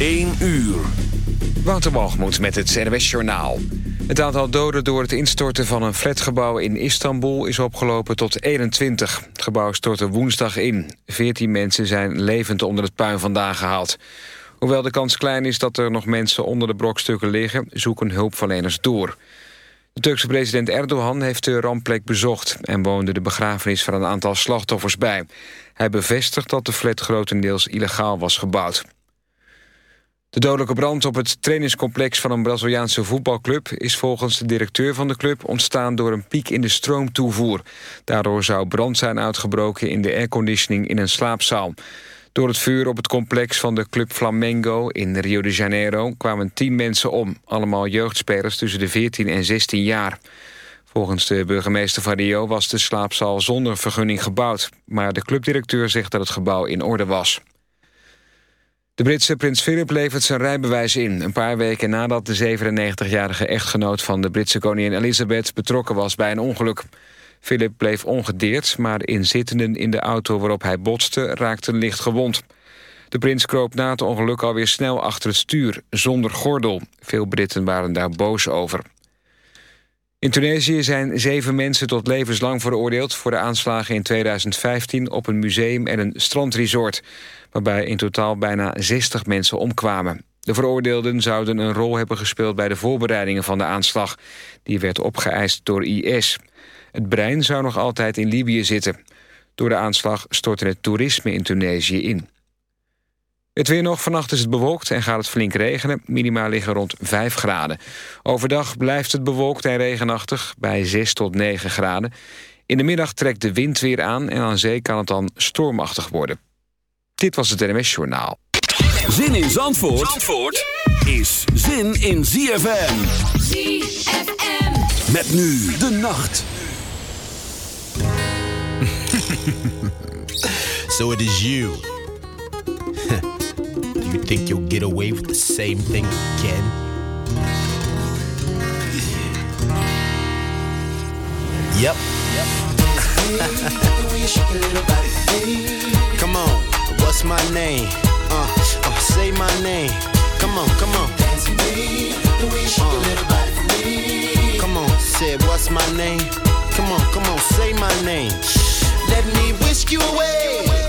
1 uur. Wouter Walgemoed met het NWS Journaal. Het aantal doden door het instorten van een flatgebouw in Istanbul is opgelopen tot 21. Het gebouw stortte woensdag in. 14 mensen zijn levend onder het puin vandaan gehaald. Hoewel de kans klein is dat er nog mensen onder de brokstukken liggen... zoeken hulpverleners door. De Turkse president Erdogan heeft de rampplek bezocht... en woonde de begrafenis van een aantal slachtoffers bij. Hij bevestigt dat de flat grotendeels illegaal was gebouwd. De dodelijke brand op het trainingscomplex van een Braziliaanse voetbalclub... is volgens de directeur van de club ontstaan door een piek in de stroomtoevoer. Daardoor zou brand zijn uitgebroken in de airconditioning in een slaapzaal. Door het vuur op het complex van de club Flamengo in Rio de Janeiro... kwamen tien mensen om, allemaal jeugdspelers tussen de 14 en 16 jaar. Volgens de burgemeester van Rio was de slaapzaal zonder vergunning gebouwd... maar de clubdirecteur zegt dat het gebouw in orde was. De Britse prins Philip levert zijn rijbewijs in... een paar weken nadat de 97-jarige echtgenoot van de Britse koningin Elizabeth... betrokken was bij een ongeluk. Philip bleef ongedeerd, maar inzittenden in de auto waarop hij botste... raakten licht gewond. De prins kroop na het ongeluk alweer snel achter het stuur, zonder gordel. Veel Britten waren daar boos over. In Tunesië zijn zeven mensen tot levenslang veroordeeld... voor de aanslagen in 2015 op een museum en een strandresort... waarbij in totaal bijna 60 mensen omkwamen. De veroordeelden zouden een rol hebben gespeeld bij de voorbereidingen van de aanslag. Die werd opgeëist door IS. Het brein zou nog altijd in Libië zitten. Door de aanslag stortte het toerisme in Tunesië in. Het weer nog. Vannacht is het bewolkt en gaat het flink regenen. Minima liggen rond 5 graden. Overdag blijft het bewolkt en regenachtig bij 6 tot 9 graden. In de middag trekt de wind weer aan en aan zee kan het dan stormachtig worden. Dit was het NMS Journaal. Zin in Zandvoort, Zandvoort is zin in ZFM. ZFM. Met nu de nacht. so it is you. you think you'll get away with the same thing again? Yep. come on, what's my name? Uh, uh, say my name. Come on, come on. Uh, come on, say what's my name? Come on, come on, say my name. Let me whisk you away.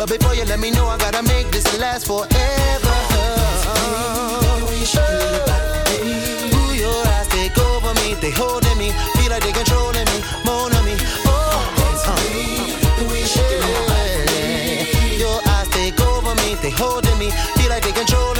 but before you let me know, I gotta make this last forever. Ooh, your eyes take over me, they holding me, feel like they controlling me, me. Oh, your eyes take over me, they holding me, feel like they controlling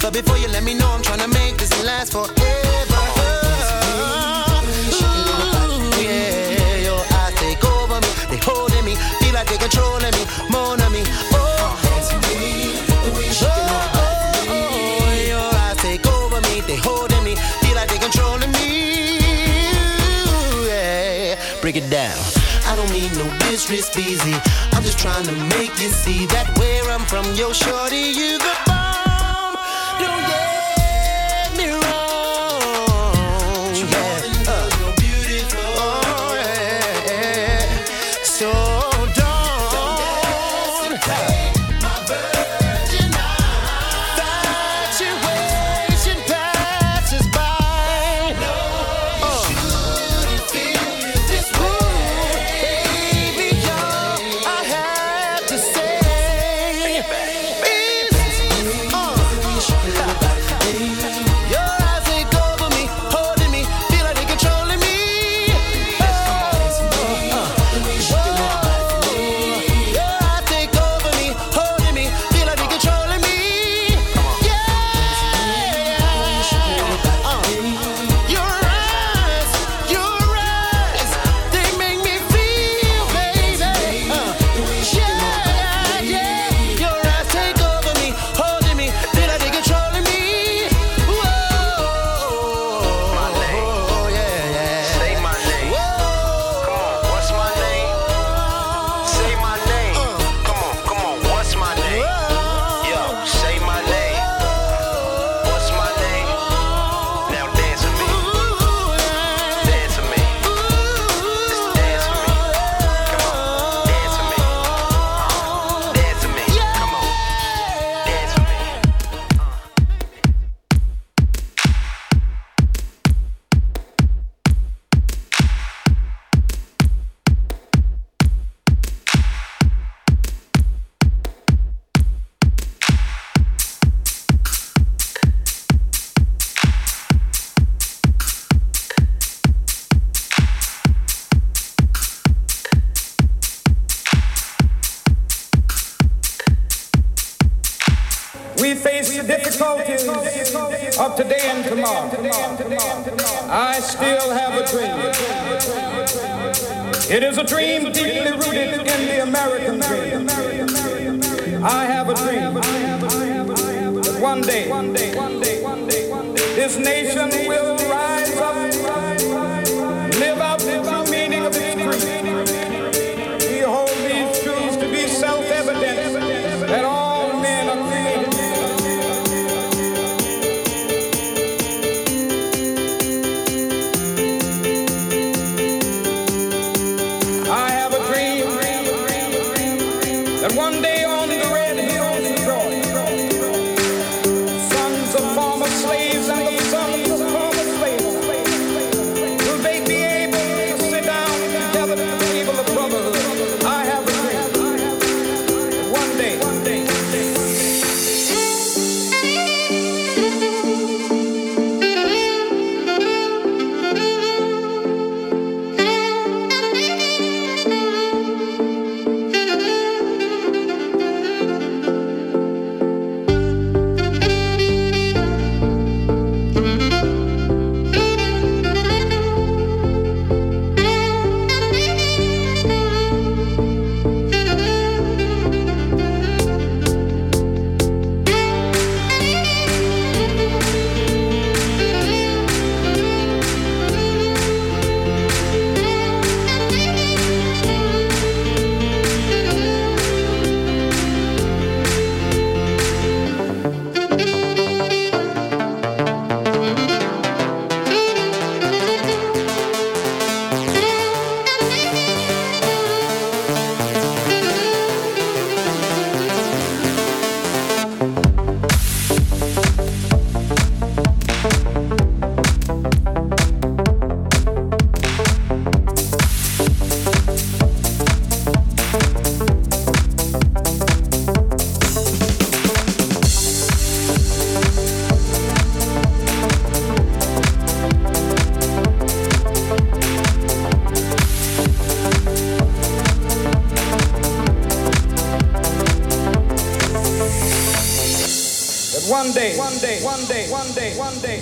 But before you let me know, I'm trying to make this last forever. Ooh, yeah, your eyes take over me, they holding me, feel like they controlling me, more than me. Oh, oh, oh, your eyes take over me, they holding me, feel like they controlling me. Yeah, break it down. I don't need no busy. I'm just trying to make you see that where I'm from, yo, shorty, you the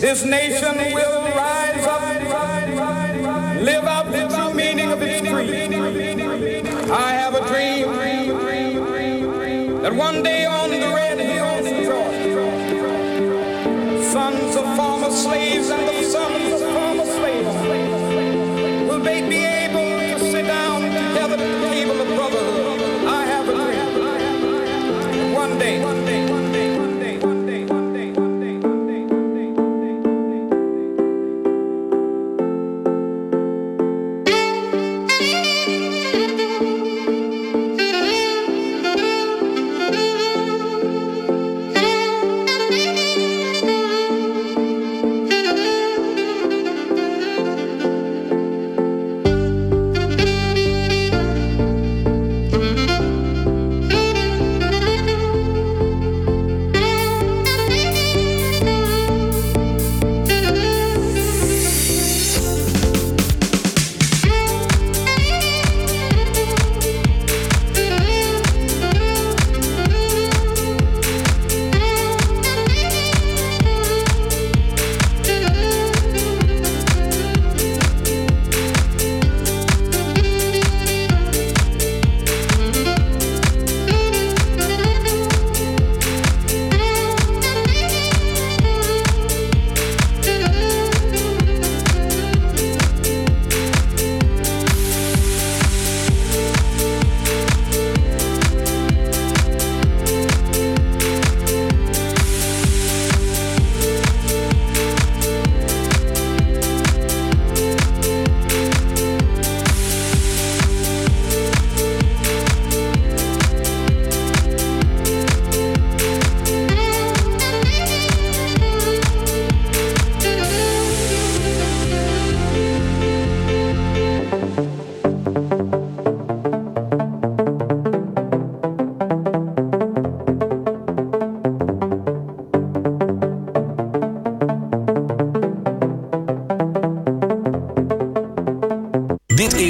This nation will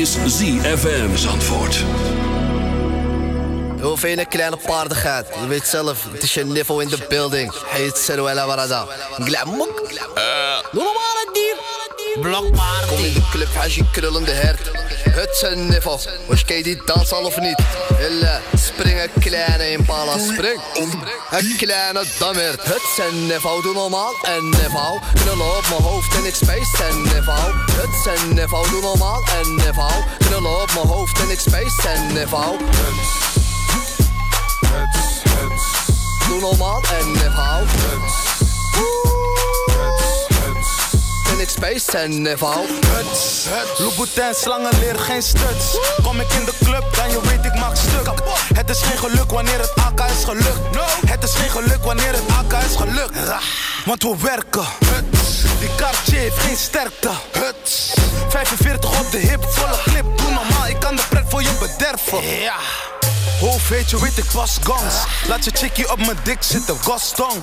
ZFM Zandvoort. Hoe vind je een kleine paardigheid? Je weet zelf, het is je niveau in de building. Heet Seruela Warada. Glamok. Doe normaal het dier. Blokpaard. Kom in de club, als je krullende hert. Het een niveau. Was je die dans al of niet? Hille, spring een kleine impala, spring. Een kleine dammert. Het een niveau, doe normaal en niveau. Knullen op mijn hoofd en ik space en niveau. Het een niveau, doe normaal en niveau. Knullen op mijn hoofd en ik space en niveau. Doe normaal en niveau. En space en niveau. Huts, Louboutin, slangen leer geen stuts. Kom ik in de club, dan je weet ik maak stuk. Het is geen geluk wanneer het AK is gelukt. Het is geen geluk wanneer het AK is gelukt. Want we werken. Huts. Die Cartier heeft geen sterkte. Huts. 45 op de hip, volle clip. Doe normaal, ik kan de pret voor je bederven. Ja. Hoofd weet je, weet ik was gans. Laat je chickie op mijn dik zitten, Gaston.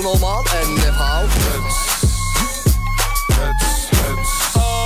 Doe normaal en niveau.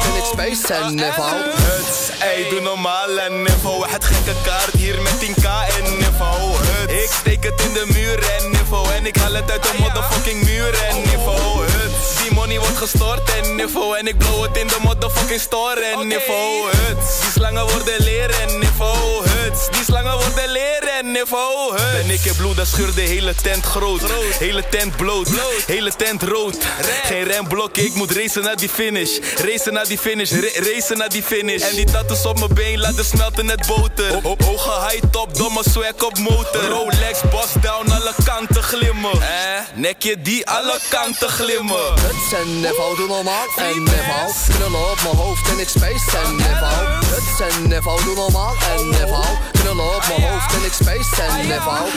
En ik space en niveau. Huts, ey, doe normaal en niveau. Het gekke kaart hier met 10k en niveau. Huts. Ik steek het in de muur en niveau. En ik haal het uit de motherfucking muur en niveau. Huts. Die money wordt gestort en niveau. En ik blow het in de motherfucking store en niveau. Huts. Die slangen worden leren en niveau. Huts. Die slangen worden leren en niveau. Huts. En ik heb bloed, dat scheurt de hele tent groot. Hele tent bloot. Hele tent rood. Geen remblok, ik moet racen naar die finish. Racen naar die finish. Ra- racen naar die finish. En die tattoos op mijn been laten smelten net boter. Ho- Hoge high top, domme swag op motor. Rolex, boss down, alle kanten glimmen. Eh, nekje die alle kanten glimmen. Huts en niveau, doe normaal en niveau. Knullen op mijn hoofd en ik space en niveau. Huts en niveau, doe normaal en niveau. Knullen op mijn hoofd en ik space en niveau.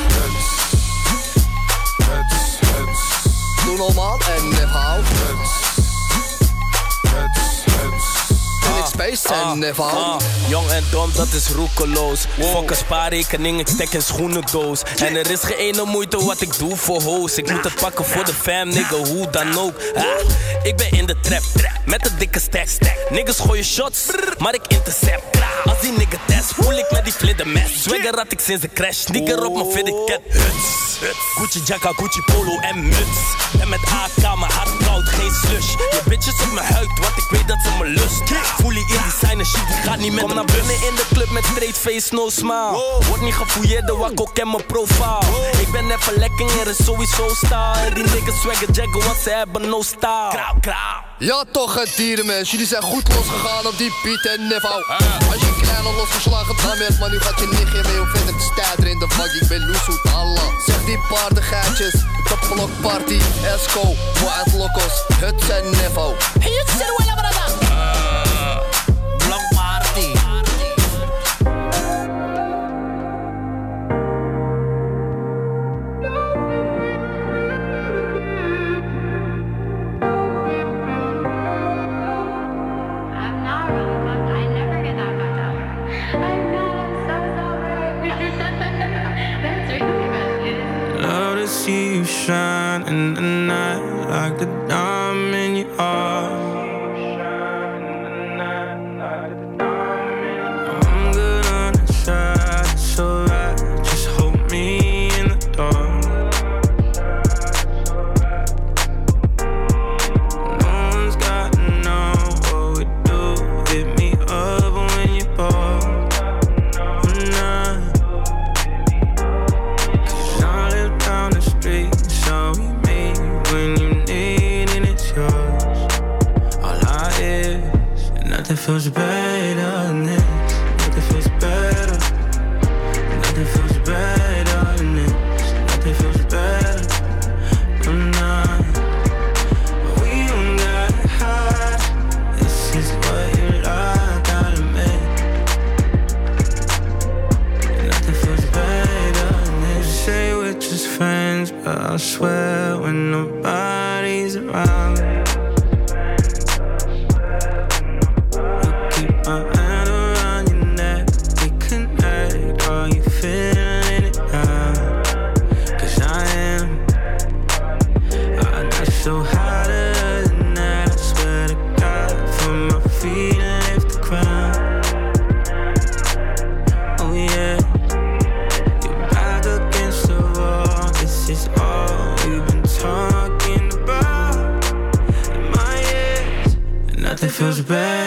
Doe normaal en niveau. En ik space en niveau. Ah, jong en dom, dat is roekeloos. Fuck een spaarrekening, ik stek een schoenendoos. En er is geen ene moeite wat ik doe voor hoes. Ik moet het pakken voor de fam, nigga, hoe dan ook. Ah, ik ben in de trap, met een dikke stack. Niggas gooien shots, maar ik intercept. Als die nigga test, voel ik met die vliddermes. Swagger had ik sinds de crash, sneaker op mijn fitted cat. Huts, Gucci jacka, Gucci polo en muts. En met AK, mijn hart koud, geen slush. Je bitches op mijn huid, want ik weet dat ze me lust. Voel je in designer shit, die gaat niet met Kom naar binnen in de club met straight face, no smile. Word niet gefouilleerd, de wakko ken mijn profile. Ik ben even lekker, er is sowieso style. En die niggas swagger jaggen, want ze hebben no style. Krauw, krauw. Ja toch het dierenmens, jullie zijn goed losgegaan op die Piet en Nevo Als je kleine losgeslagen dan bent, maar nu gaat je nichtje mee Hoe verder te stijder in de vak, ik ben loesoet Allah Zeg die paardengeitjes, de blokparty, Esco, Wild Locos, Huts en Nevo Hey, het feels bad.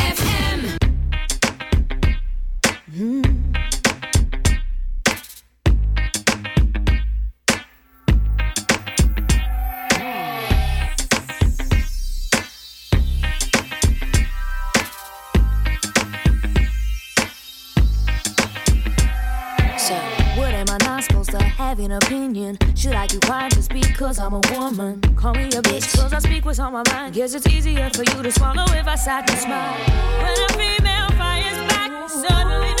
I'm a woman? Call me a bitch, cause I speak what's on my mind. Guess it's easier for you to swallow if I sat and smile. When a female fires back, suddenly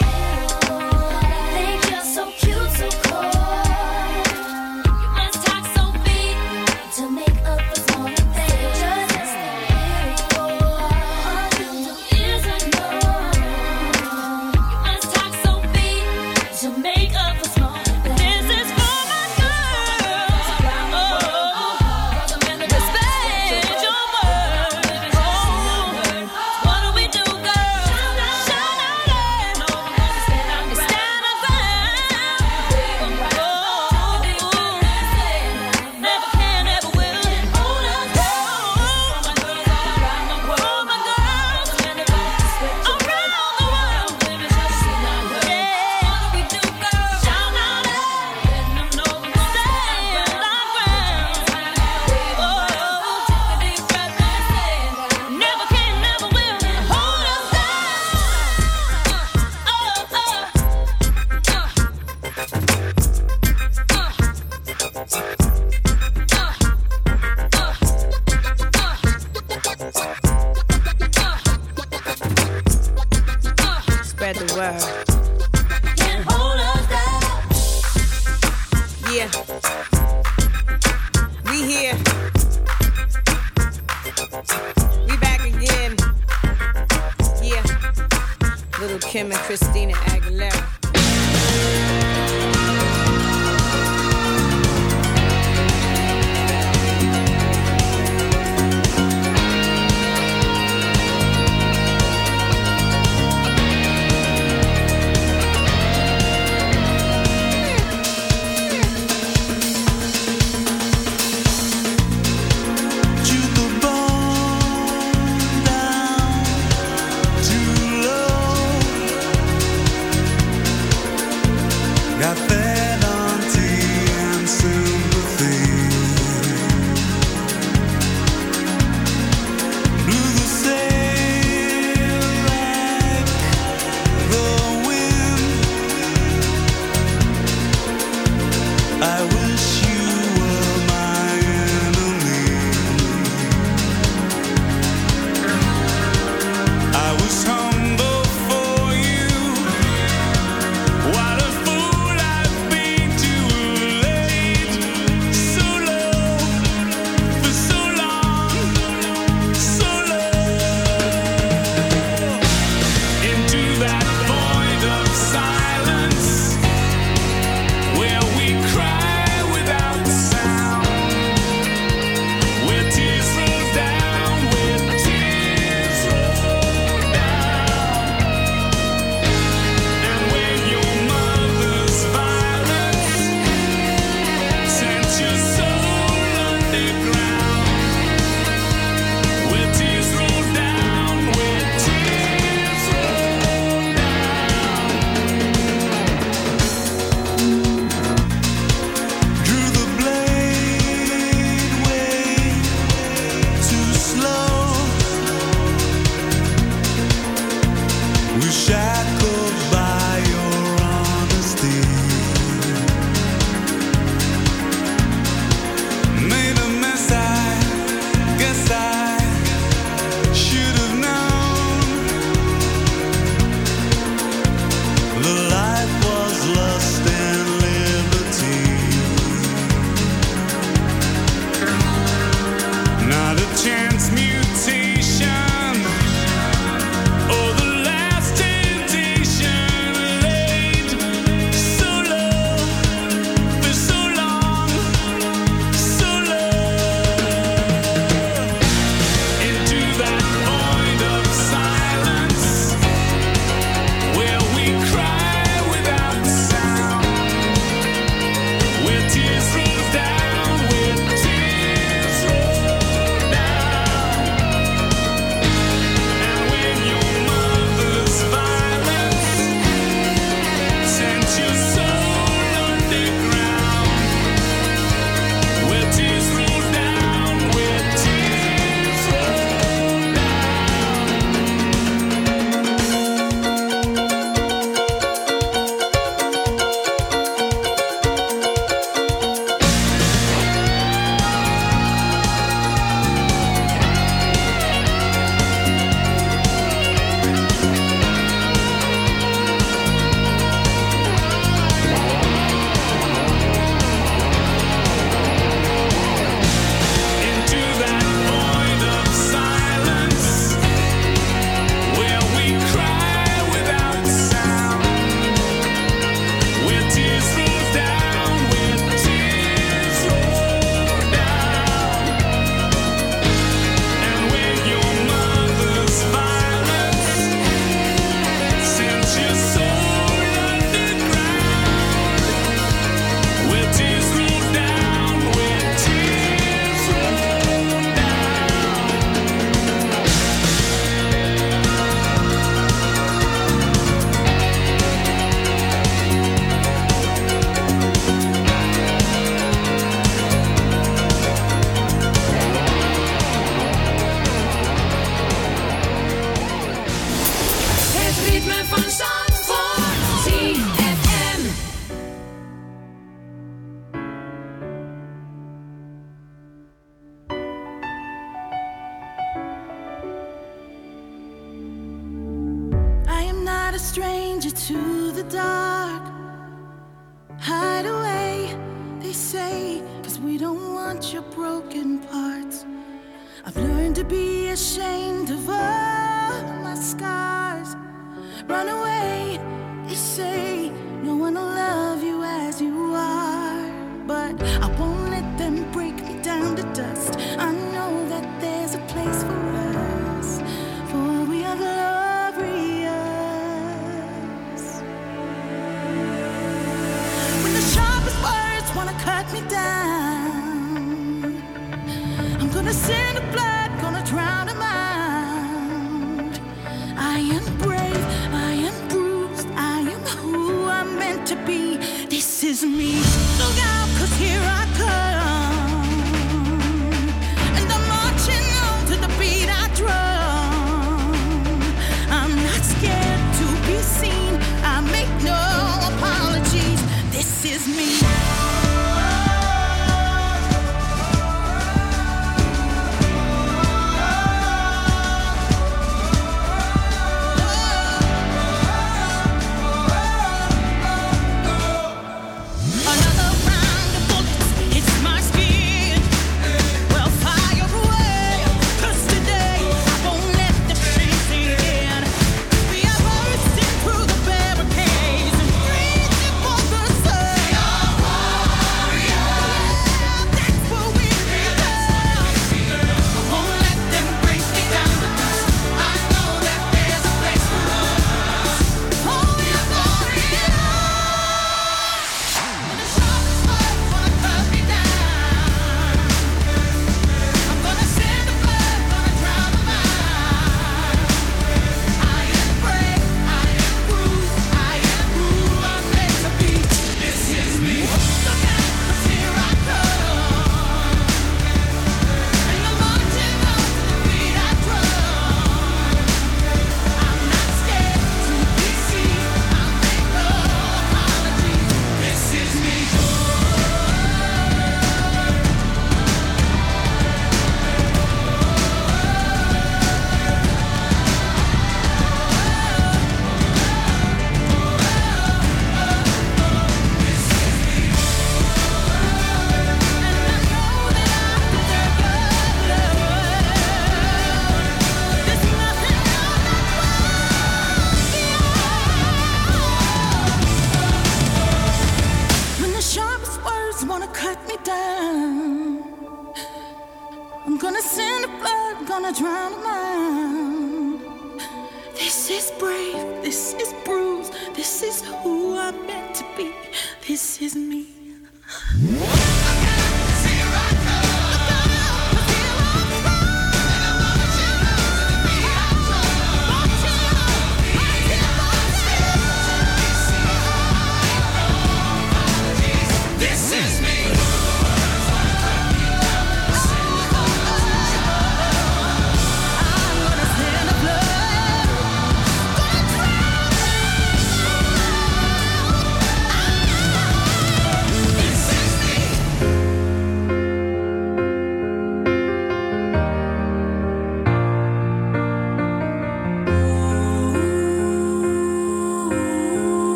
me down.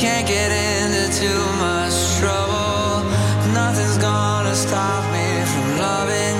can't get into too much trouble. Nothing's gonna stop me from loving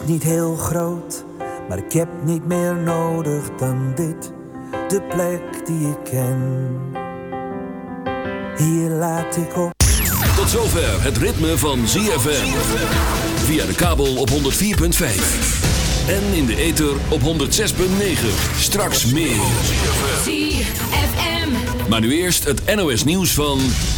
Is niet heel groot, maar ik heb niet meer nodig dan dit. De plek die ik ken. Hier laat ik op. Tot zover het ritme van ZFM. Via de kabel op 104.5. En in de ether op 106.9. Straks meer. ZFM. Maar nu eerst het NOS nieuws van...